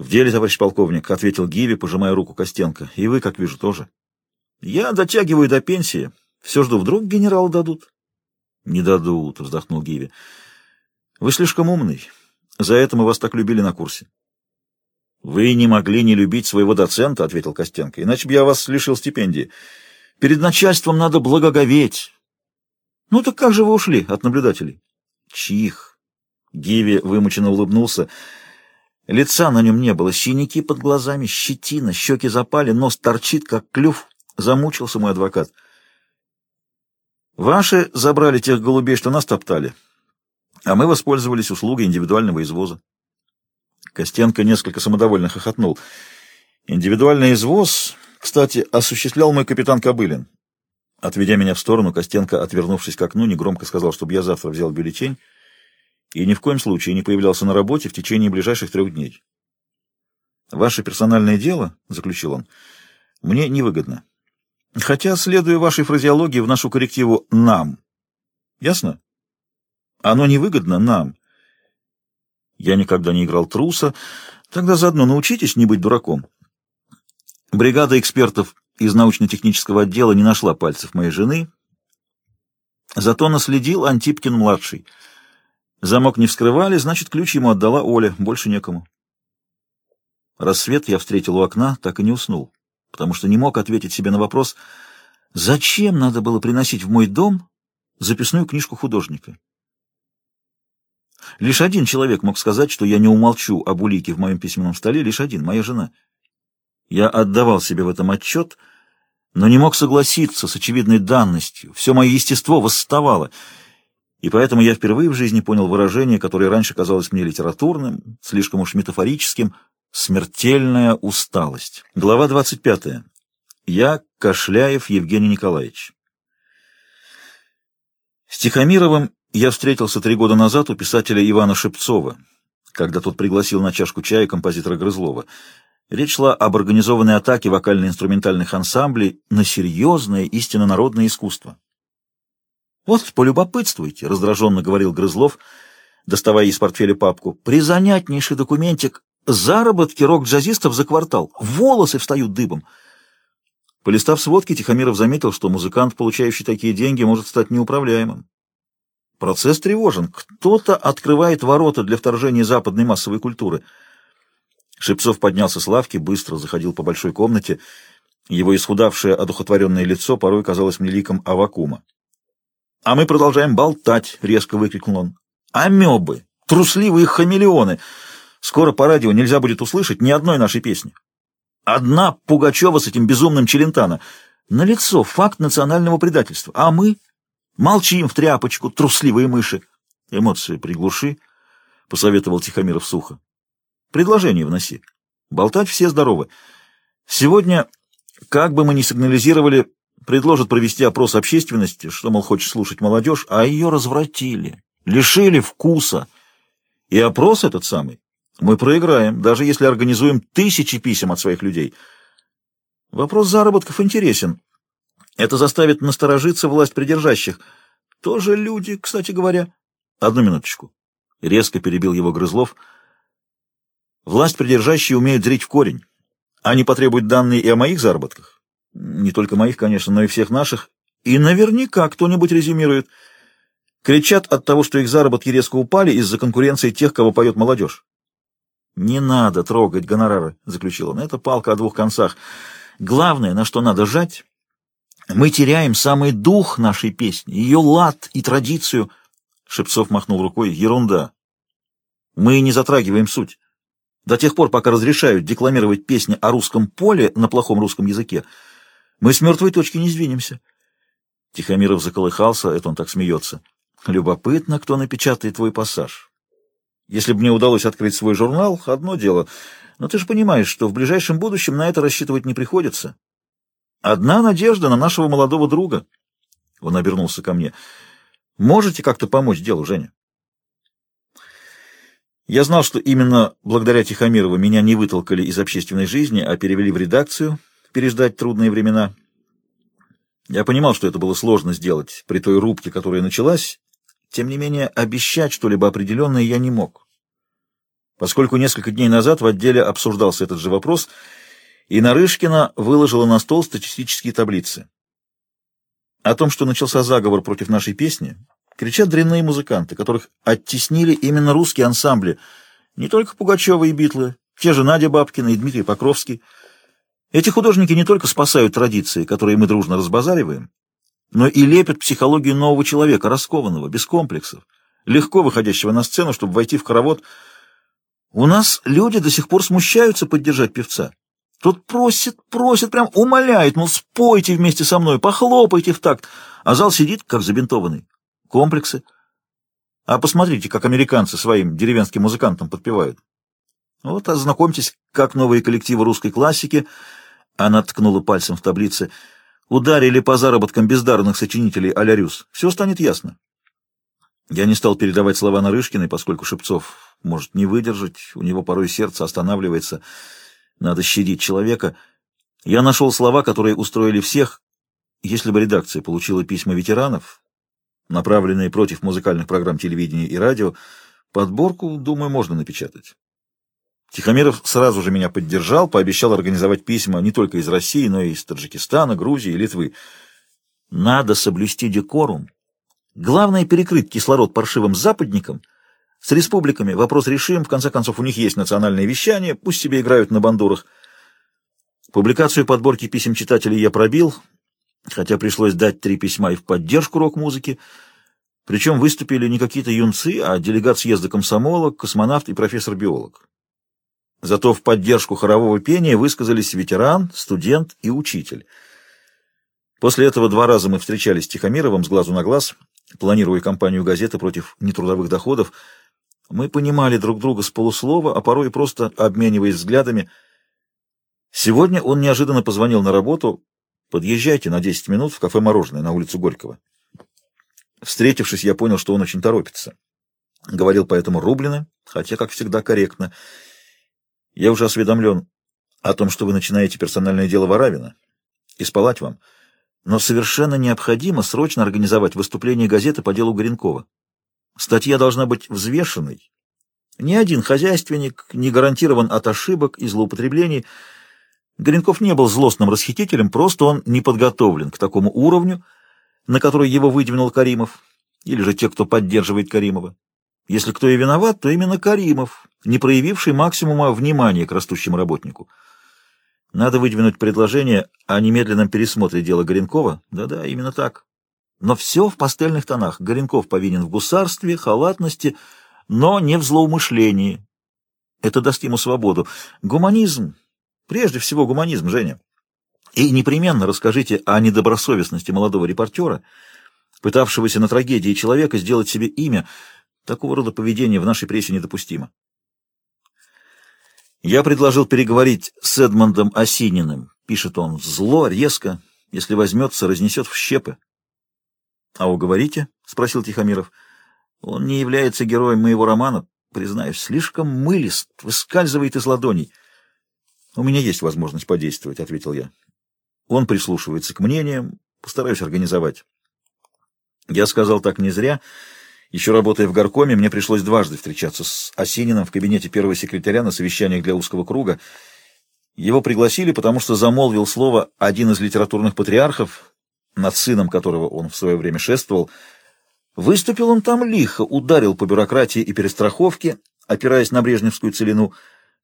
В деле, товарищ полковник, — ответил Гиви, пожимая руку Костенко. И вы, как вижу, тоже. Я дотягиваю до пенсии. Все жду, вдруг генерал дадут. Не дадут, — вздохнул Гиви. Вы слишком умный. За это мы вас так любили на курсе. Вы не могли не любить своего доцента, — ответил Костенко, — иначе бы я вас лишил стипендии. Перед начальством надо благоговеть. Ну так как же вы ушли от наблюдателей? Чих. Гиви вымученно улыбнулся. Лица на нем не было, синяки под глазами, щетина, щеки запали, нос торчит, как клюв. Замучился мой адвокат. Ваши забрали тех голубей, что нас топтали, а мы воспользовались услугой индивидуального извоза. Костенко несколько самодовольно хохотнул. Индивидуальный извоз, кстати, осуществлял мой капитан Кобылин. Отведя меня в сторону, Костенко, отвернувшись к окну, негромко сказал, чтобы я завтра взял бюллетень и ни в коем случае не появлялся на работе в течение ближайших трех дней. «Ваше персональное дело, — заключил он, — мне невыгодно. Хотя, следуя вашей фразеологии, вношу коррективу «нам». Ясно? Оно невыгодно нам. Я никогда не играл труса. Тогда заодно научитесь не быть дураком. Бригада экспертов из научно-технического отдела не нашла пальцев моей жены. Зато наследил Антипкин-младший — Замок не вскрывали, значит, ключ ему отдала Оля, больше некому. Рассвет я встретил у окна, так и не уснул, потому что не мог ответить себе на вопрос, зачем надо было приносить в мой дом записную книжку художника. Лишь один человек мог сказать, что я не умолчу об улике в моем письменном столе, лишь один, моя жена. Я отдавал себе в этом отчет, но не мог согласиться с очевидной данностью. Все мое естество восставало — и поэтому я впервые в жизни понял выражение, которое раньше казалось мне литературным, слишком уж метафорическим «смертельная усталость». Глава 25. Я Кашляев Евгений Николаевич. С Тихомировым я встретился три года назад у писателя Ивана Шепцова, когда тот пригласил на чашку чая композитора Грызлова. Речь шла об организованной атаке вокально-инструментальных ансамблей на серьезное истинно народное искусство. «Вот, полюбопытствуйте», — раздраженно говорил Грызлов, доставая из портфеля папку. «Призанятнейший документик. Заработки рок-джазистов за квартал. Волосы встают дыбом». Полистав сводки, Тихомиров заметил, что музыкант, получающий такие деньги, может стать неуправляемым. Процесс тревожен. Кто-то открывает ворота для вторжения западной массовой культуры. Шипцов поднялся с лавки, быстро заходил по большой комнате. Его исхудавшее, одухотворенное лицо порой казалось мне ликом Авакума. «А мы продолжаем болтать», — резко выкрикнул он. «Амебы! Трусливые хамелеоны! Скоро по радио нельзя будет услышать ни одной нашей песни. Одна Пугачева с этим безумным Челентано. Налицо факт национального предательства. А мы молчим в тряпочку, трусливые мыши. Эмоции приглуши, — посоветовал Тихомиров сухо. Предложение вноси. Болтать все здоровы. Сегодня, как бы мы ни сигнализировали, предложат провести опрос общественности, что, мол, хочет слушать молодежь, а ее развратили, лишили вкуса. И опрос этот самый мы проиграем, даже если организуем тысячи писем от своих людей. Вопрос заработков интересен. Это заставит насторожиться власть придержащих. Тоже люди, кстати говоря. Одну минуточку. Резко перебил его Грызлов. Власть придержащие умеют зрить в корень. Они потребуют данные и о моих заработках. Не только моих, конечно, но и всех наших. И наверняка кто-нибудь резюмирует. Кричат от того, что их заработки резко упали из-за конкуренции тех, кого поет молодежь. «Не надо трогать гонорары», — заключил он. «Это палка о двух концах. Главное, на что надо жать, мы теряем самый дух нашей песни, ее лад и традицию». Шепцов махнул рукой. «Ерунда. Мы не затрагиваем суть. До тех пор, пока разрешают декламировать песни о русском поле на плохом русском языке, мы с мертвой точки не сдвинемся. Тихомиров заколыхался, это он так смеется. Любопытно, кто напечатает твой пассаж. Если бы мне удалось открыть свой журнал, одно дело. Но ты же понимаешь, что в ближайшем будущем на это рассчитывать не приходится. Одна надежда на нашего молодого друга. Он обернулся ко мне. Можете как-то помочь делу, Женя? Я знал, что именно благодаря Тихомирову меня не вытолкали из общественной жизни, а перевели в редакцию, переждать трудные времена. Я понимал, что это было сложно сделать при той рубке, которая началась. Тем не менее, обещать что-либо определенное я не мог. поскольку несколько дней назад в отделе обсуждался этот же вопрос, и Нарышкина выложила на стол статистические таблицы. О том, что начался заговор против нашей песни, кричат дрянные музыканты, которых оттеснили именно русские ансамбли, не только Пугачева и Битлы, те же Надя Бабкина и Дмитрий Покровский. Эти художники не только спасают традиции, которые мы дружно разбазариваем, но и лепят психологию нового человека, раскованного, без комплексов, легко выходящего на сцену, чтобы войти в хоровод. У нас люди до сих пор смущаются поддержать певца. Тот просит, просит, прям умоляет, мол, спойте вместе со мной, похлопайте в такт. А зал сидит, как забинтованный. Комплексы. А посмотрите, как американцы своим деревенским музыкантам подпевают. Вот ознакомьтесь, как новые коллективы русской классики, она ткнула пальцем в таблице, ударили по заработкам бездарных сочинителей а Рюс. Все станет ясно. Я не стал передавать слова Нарышкиной, поскольку Шепцов может не выдержать, у него порой сердце останавливается, надо щадить человека. Я нашел слова, которые устроили всех. Если бы редакция получила письма ветеранов, направленные против музыкальных программ телевидения и радио, подборку, думаю, можно напечатать. Тихомиров сразу же меня поддержал, пообещал организовать письма не только из России, но и из Таджикистана, Грузии и Литвы. Надо соблюсти декорум. Главное — перекрыть кислород паршивым западникам. С республиками вопрос решим, в конце концов у них есть национальное вещание, пусть себе играют на бандурах. Публикацию подборки писем читателей я пробил, хотя пришлось дать три письма и в поддержку рок-музыки, причем выступили не какие-то юнцы, а делегат съезда комсомола, космонавт и профессор-биолог. Зато в поддержку хорового пения высказались ветеран, студент и учитель. После этого два раза мы встречались с Тихомировым с глазу на глаз, планируя кампанию газеты против нетрудовых доходов. Мы понимали друг друга с полуслова, а порой и просто обмениваясь взглядами. Сегодня он неожиданно позвонил на работу. «Подъезжайте на 10 минут в кафе «Мороженое» на улицу Горького». Встретившись, я понял, что он очень торопится. Говорил поэтому рублено, хотя, как всегда, корректно — я уже осведомлен о том, что вы начинаете персональное дело Варавина, и спалать вам. Но совершенно необходимо срочно организовать выступление газеты по делу Горенкова. Статья должна быть взвешенной. Ни один хозяйственник не гарантирован от ошибок и злоупотреблений. Горенков не был злостным расхитителем, просто он не подготовлен к такому уровню, на который его выдвинул Каримов, или же те, кто поддерживает Каримова. Если кто и виноват, то именно Каримов, не проявивший максимума внимания к растущему работнику. Надо выдвинуть предложение о немедленном пересмотре дела Горенкова. Да-да, именно так. Но все в пастельных тонах. Горенков повинен в гусарстве, халатности, но не в злоумышлении. Это даст ему свободу. Гуманизм. Прежде всего гуманизм, Женя. И непременно расскажите о недобросовестности молодого репортера, пытавшегося на трагедии человека сделать себе имя. Такого рода поведение в нашей прессе недопустимо. Я предложил переговорить с Эдмондом Осининым. Пишет он зло, резко. Если возьмется, разнесет в щепы. — А уговорите? — спросил Тихомиров. — Он не является героем моего романа. Признаюсь, слишком мылист, выскальзывает из ладоней. — У меня есть возможность подействовать, — ответил я. Он прислушивается к мнениям, постараюсь организовать. Я сказал так не зря. Еще работая в горкоме, мне пришлось дважды встречаться с Осининым в кабинете первого секретаря на совещаниях для узкого круга. Его пригласили, потому что замолвил слово один из литературных патриархов, над сыном которого он в свое время шествовал. Выступил он там лихо, ударил по бюрократии и перестраховке, опираясь на брежневскую целину.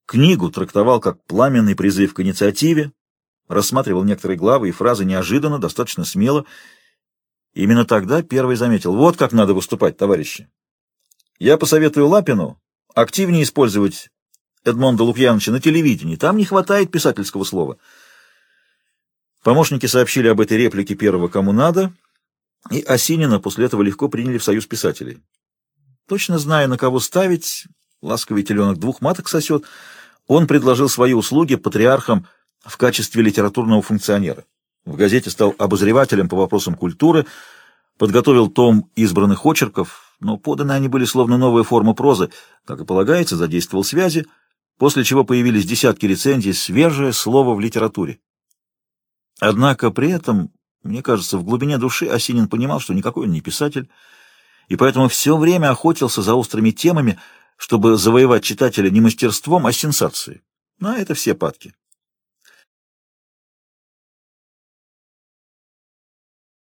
Книгу трактовал как пламенный призыв к инициативе, рассматривал некоторые главы и фразы неожиданно, достаточно смело, Именно тогда первый заметил, вот как надо выступать, товарищи. Я посоветую Лапину активнее использовать Эдмонда Лукьяновича на телевидении. Там не хватает писательского слова. Помощники сообщили об этой реплике первого кому надо, и Осинина после этого легко приняли в союз писателей. Точно зная, на кого ставить, ласковый теленок двух маток сосет, он предложил свои услуги патриархам в качестве литературного функционера. В газете стал обозревателем по вопросам культуры, подготовил том избранных очерков, но поданы они были словно новая форма прозы, как и полагается, задействовал связи, после чего появились десятки рецензий «Свежее слово в литературе». Однако при этом, мне кажется, в глубине души Осинин понимал, что никакой он не писатель, и поэтому все время охотился за острыми темами, чтобы завоевать читателя не мастерством, а сенсацией. На это все падки.